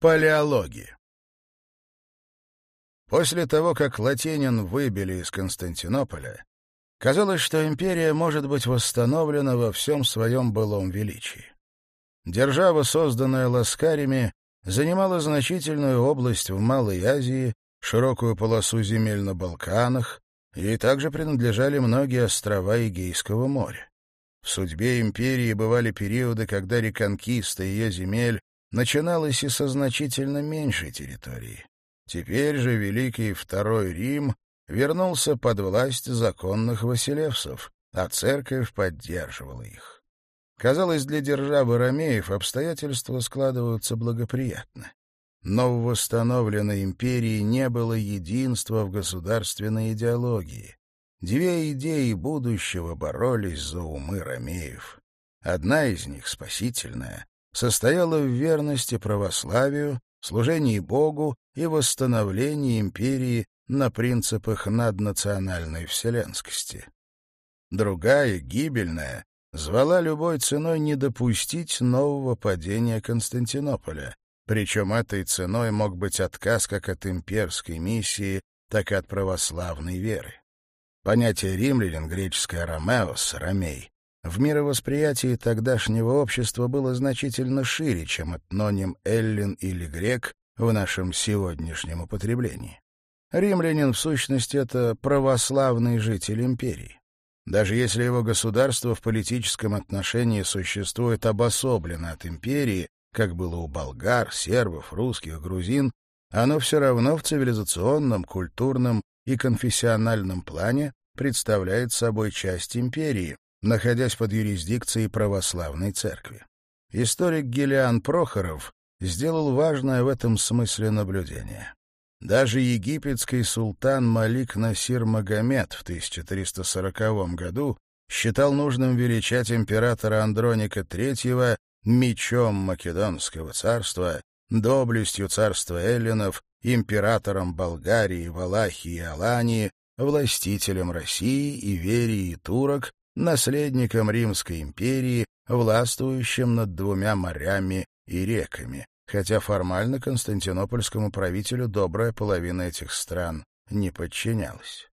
Палеологи. После того, как латинин выбили из Константинополя, казалось, что империя может быть восстановлена во всем своем былом величии. Держава, созданная ласкарями, занимала значительную область в Малой Азии, широкую полосу земель на Балканах, ей также принадлежали многие острова Эгейского моря. В судьбе империи бывали периоды, когда реконкиста ее земель начиналось и со значительно меньшей территории. Теперь же Великий Второй Рим вернулся под власть законных василевсов, а церковь поддерживала их. Казалось, для державы Ромеев обстоятельства складываются благоприятно. Но в восстановленной империи не было единства в государственной идеологии. Две идеи будущего боролись за умы Ромеев. Одна из них, спасительная, состояла в верности православию, служении Богу и восстановлении империи на принципах наднациональной вселенскости. Другая, гибельная, звала любой ценой не допустить нового падения Константинополя, причем этой ценой мог быть отказ как от имперской миссии, так и от православной веры. Понятие римлянин, греческое «ромеос», «ромей», в мировосприятии тогдашнего общества было значительно шире, чем этноним «эллин» или «грек» в нашем сегодняшнем употреблении. Римлянин, в сущности, это православный житель империи. Даже если его государство в политическом отношении существует обособленно от империи, как было у болгар, сербов, русских, грузин, оно все равно в цивилизационном, культурном и конфессиональном плане представляет собой часть империи, находясь под юрисдикцией православной церкви. Историк Гелиан Прохоров сделал важное в этом смысле наблюдение. Даже египетский султан Малик Насир Магомед в 1340 году считал нужным величать императора Андроника III мечом Македонского царства, доблестью царства эллинов, императором Болгарии, Валахии и Алании, властителем России, Иверии и турок наследником Римской империи, властвующим над двумя морями и реками, хотя формально константинопольскому правителю добрая половина этих стран не подчинялась.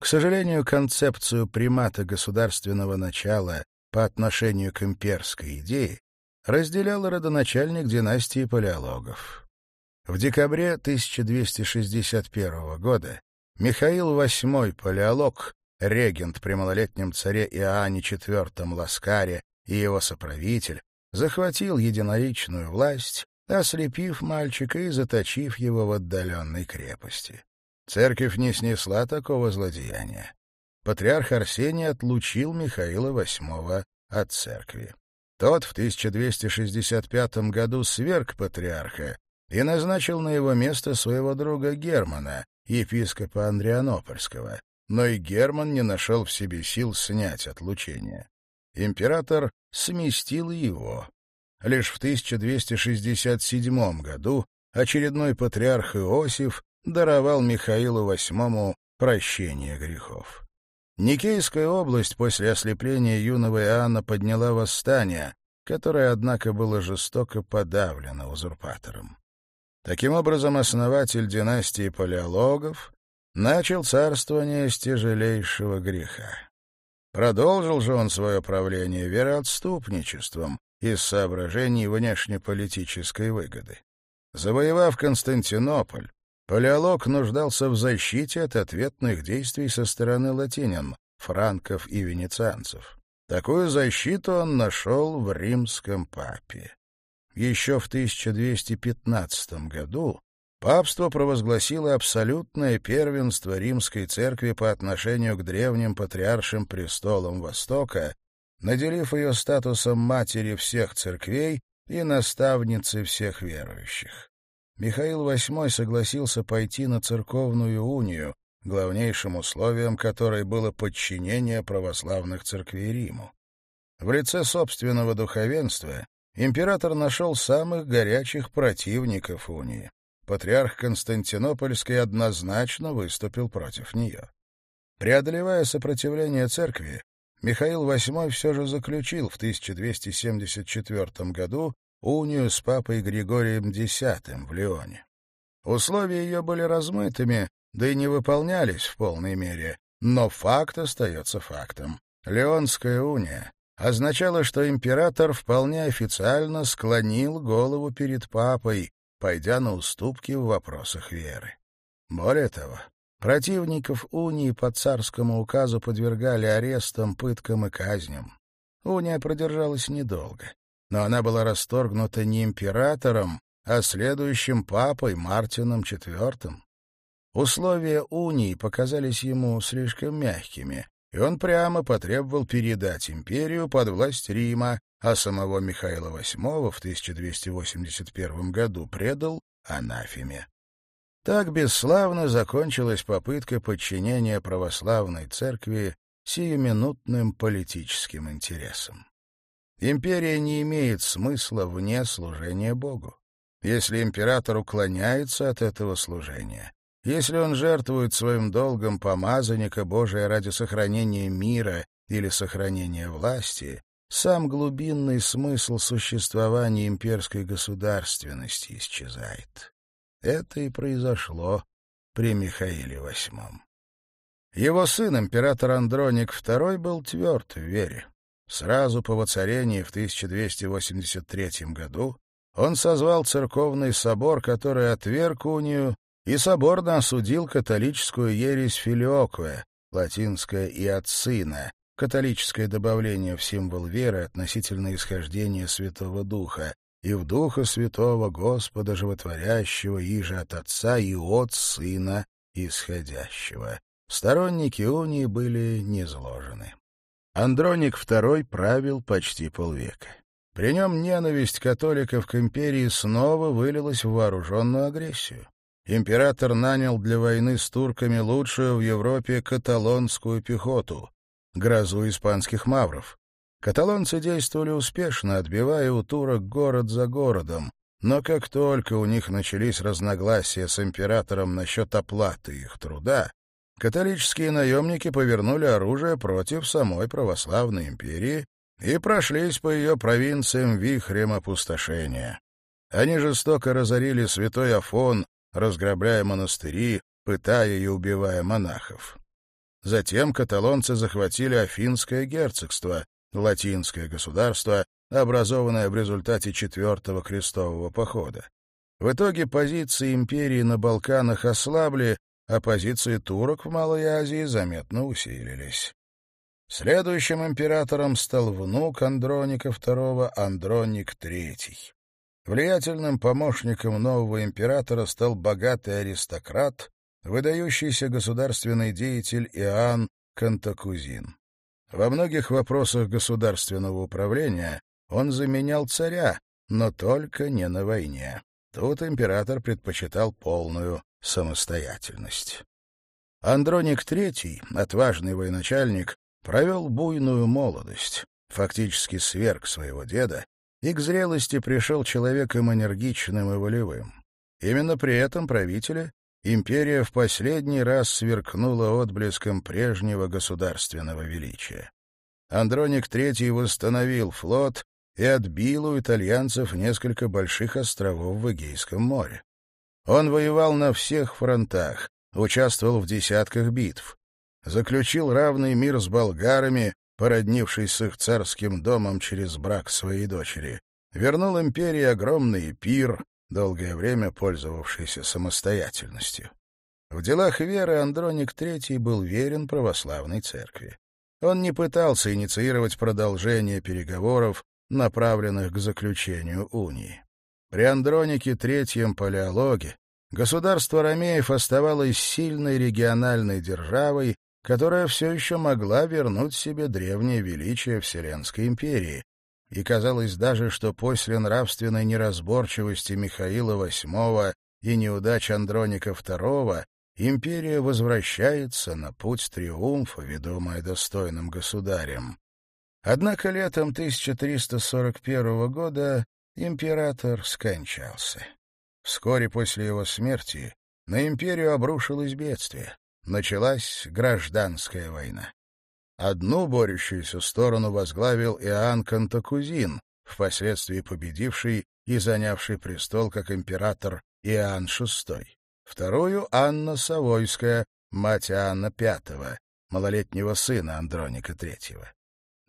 К сожалению, концепцию примата государственного начала по отношению к имперской идее разделял родоначальник династии палеологов. В декабре 1261 года Михаил VIII Палеолог регент при малолетнем царе Иоанне IV Ласкаре и его соправитель, захватил единоличную власть, ослепив мальчика и заточив его в отдаленной крепости. Церковь не снесла такого злодеяния. Патриарх Арсений отлучил Михаила VIII от церкви. Тот в 1265 году сверг патриарха и назначил на его место своего друга Германа, епископа Андрианопольского, но и Герман не нашел в себе сил снять отлучение. Император сместил его. Лишь в 1267 году очередной патриарх Иосиф даровал Михаилу VIII прощение грехов. Никейская область после ослепления юного Иоанна подняла восстание, которое, однако, было жестоко подавлено узурпатором. Таким образом, основатель династии палеологов — начал царствование с тяжелейшего греха. Продолжил же он свое правление вероотступничеством из соображений внешнеполитической выгоды. Завоевав Константинополь, Палеолог нуждался в защите от ответных действий со стороны латинян, франков и венецианцев. Такую защиту он нашел в римском папе. Еще в 1215 году папство провозгласило абсолютное первенство римской церкви по отношению к древним патриаршим престолам Востока, наделив ее статусом матери всех церквей и наставницы всех верующих. Михаил VIII согласился пойти на церковную унию, главнейшим условием которой было подчинение православных церквей Риму. В лице собственного духовенства император нашел самых горячих противников унии патриарх Константинопольский однозначно выступил против нее. Преодолевая сопротивление церкви, Михаил VIII все же заключил в 1274 году унию с папой Григорием X в Лионе. Условия ее были размытыми, да и не выполнялись в полной мере, но факт остается фактом. Леонская уния означала, что император вполне официально склонил голову перед папой, пойдя на уступки в вопросах веры. Более того, противников унии по царскому указу подвергали арестам, пыткам и казням. Уния продержалась недолго, но она была расторгнута не императором, а следующим папой Мартином IV. Условия унии показались ему слишком мягкими, и он прямо потребовал передать империю под власть Рима, а самого Михаила VIII в 1281 году предал анафеме. Так бесславно закончилась попытка подчинения православной церкви сиюминутным политическим интересам. Империя не имеет смысла вне служения Богу. Если император уклоняется от этого служения, если он жертвует своим долгом помазанника Божия ради сохранения мира или сохранения власти, сам глубинный смысл существования имперской государственности исчезает. Это и произошло при Михаиле VIII. Его сын, император Андроник II, был тверд в вере. Сразу по воцарении в 1283 году он созвал церковный собор, который отверг унию, и соборно осудил католическую ересь филиокве, латинская «иоцина», католическое добавление в символ веры относительно исхождения Святого Духа, и в Духа Святого Господа Животворящего, иже от Отца и от Сына Исходящего. Сторонники унии были низложены. Андроник II правил почти полвека. При нем ненависть католиков к империи снова вылилась в вооруженную агрессию. Император нанял для войны с турками лучшую в Европе каталонскую пехоту грозу испанских мавров. Каталонцы действовали успешно, отбивая у турок город за городом, но как только у них начались разногласия с императором насчет оплаты их труда, католические наемники повернули оружие против самой православной империи и прошлись по ее провинциям вихрем опустошения. Они жестоко разорили святой Афон, разграбляя монастыри, пытая и убивая монахов. Затем каталонцы захватили Афинское герцогство, латинское государство, образованное в результате Четвертого крестового похода. В итоге позиции империи на Балканах ослабли, а позиции турок в Малой Азии заметно усилились. Следующим императором стал внук Андроника II Андроник III. Влиятельным помощником нового императора стал богатый аристократ выдающийся государственный деятель Иоанн Кантакузин. Во многих вопросах государственного управления он заменял царя, но только не на войне. Тут император предпочитал полную самостоятельность. Андроник III, отважный военачальник, провел буйную молодость, фактически сверг своего деда, и к зрелости пришел человеком энергичным и волевым. Именно при этом правителе империя в последний раз сверкнула отблеском прежнего государственного величия. Андроник III восстановил флот и отбил у итальянцев несколько больших островов в Эгейском море. Он воевал на всех фронтах, участвовал в десятках битв, заключил равный мир с болгарами, породнившись с их царским домом через брак своей дочери, вернул империи огромный пир, долгое время пользовавшийся самостоятельностью. В делах веры Андроник III был верен православной церкви. Он не пытался инициировать продолжение переговоров, направленных к заключению унии. При Андронике III палеологе государство Ромеев оставалось сильной региональной державой, которая все еще могла вернуть себе древнее величие Вселенской империи, и казалось даже, что после нравственной неразборчивости Михаила VIII и неудач Андроника II империя возвращается на путь триумфа, ведомая достойным государем. Однако летом 1341 года император скончался. Вскоре после его смерти на империю обрушилось бедствие. Началась гражданская война. Одну борющуюся сторону возглавил Иоанн Кантакузин, впоследствии победивший и занявший престол как император Иоанн VI. Вторую — Анна Савойская, мать Иоанна V, малолетнего сына Андроника III.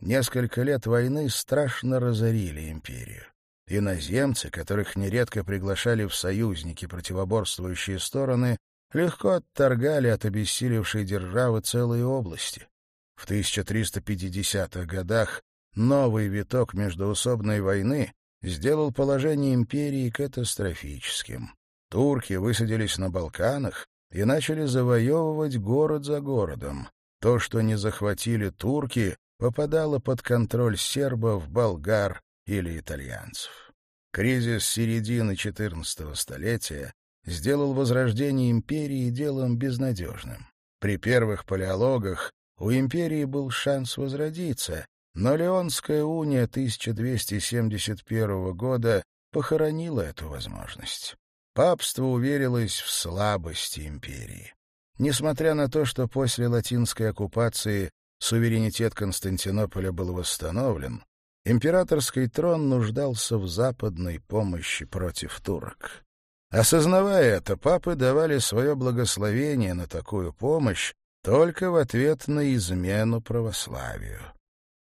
Несколько лет войны страшно разорили империю. Иноземцы, которых нередко приглашали в союзники противоборствующие стороны, легко отторгали от обессилевшей державы целые области. В 1350-х годах новый виток междоусобной войны сделал положение империи катастрофическим. Турки высадились на Балканах и начали завоевывать город за городом. То, что не захватили турки, попадало под контроль сербов, болгар или итальянцев. Кризис середины XIV столетия сделал возрождение империи делом безнадежным. При первых палеологах у империи был шанс возродиться, но Леонская уния 1271 года похоронила эту возможность. Папство уверилось в слабости империи. Несмотря на то, что после латинской оккупации суверенитет Константинополя был восстановлен, императорский трон нуждался в западной помощи против турок. Осознавая это, папы давали свое благословение на такую помощь, только в ответ на измену православию.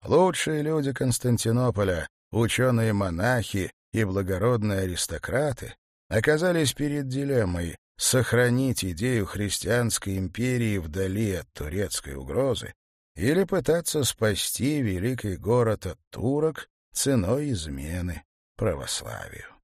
Лучшие люди Константинополя, ученые-монахи и благородные аристократы, оказались перед дилеммой сохранить идею христианской империи вдали от турецкой угрозы или пытаться спасти великий город от турок ценой измены православию.